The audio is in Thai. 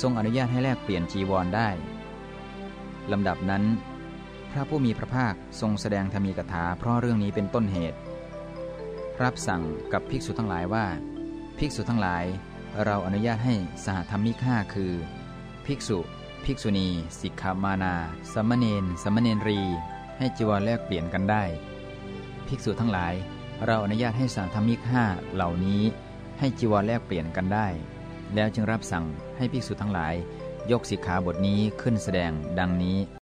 ทรงอนุญาตให้แลกเปลี่ยนจีวรได้ลำดับนั้น พระผู้มีพระภาคทรงแสดงธรรมีกถาเพราะเรื่องนี้เป็นต้นเหตุ รับสั่งกับภิกษุทั้งหลายว่า ภิกษุทั้งหลาย เราอนุญาตให้สหธรรมิกห้าคือ ภิกษุ ภิกษุณี สิกขามานาสมณเณรสมณเณรี ให้จีวรแลกเปลี่ยนกันได้ ภิกษุทั้งหลาย เราอนุญาตให้สหธรรมิกห้าเหล่านี้ ให้จีวรแลกเปลี่ยนกันได้ แล้วจึงรับสั่งให้ภิกษุทั้งหลาย ยกสิกขาบทนี้ขึ้นแสดงดังนี้